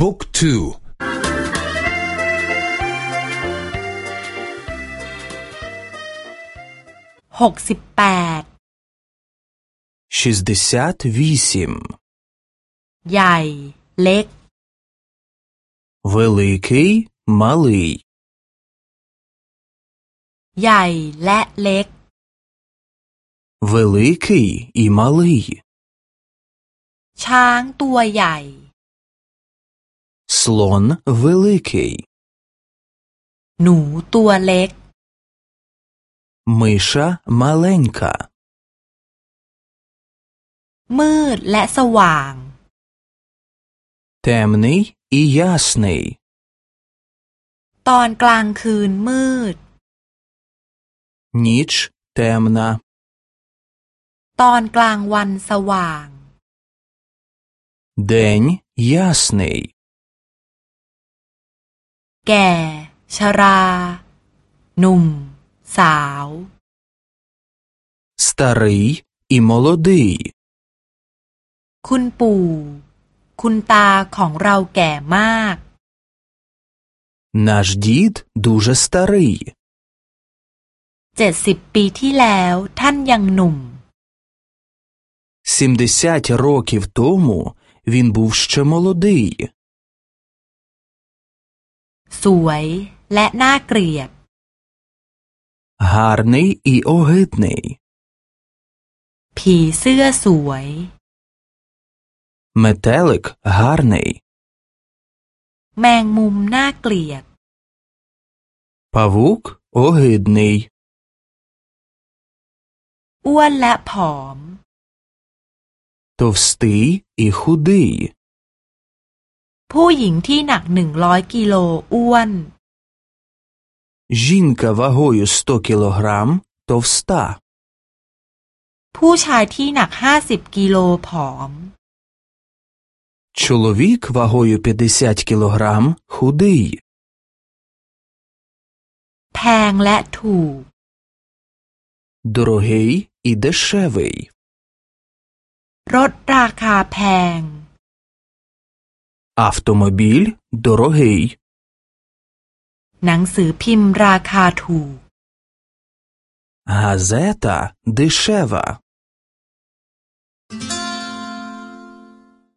บุ๊กทูหกสิบแปด шістдесят вісім ใหญ่ เล็ก великий малий ใหญ่และเล็ก великий і малий ช้างตัวใหญ่ слон великий หนูตัวเล็ก миша маленька มืดและสว่าง темний і ясний ตอนกลางคืนมืด ніч темна ตอนกลางวันสว่าง день ясний แก่ ชรา หนุ่ม สาว старий і молодий คุณปู่ คุณตาของเราแก่มาก наш дід дуже старий เจ็ดสิบปีที่แล้วท่านยังหนุ่ม сімдесят років тому він був ще молодий สวยและน่าเกลียด гарний і огидний ผีเสื้อสวย метелик гарний แมงมุมน่าเกลียด павук огидний อ้วนและผอม товстий і худий ผู้หญิงที่หนักหนึ่งร้อยกิโลอ้วน жінка вагою 100 кілограм товста ผู้ชายที่หนักห้าสิบกิโลผอม чоловік вагою 50 кілограм худий แพงและถูก дорогий і дешевий รถราคาแพง автомобіль дорогий หนังสือพิมพ์ราคาถูก газета дешева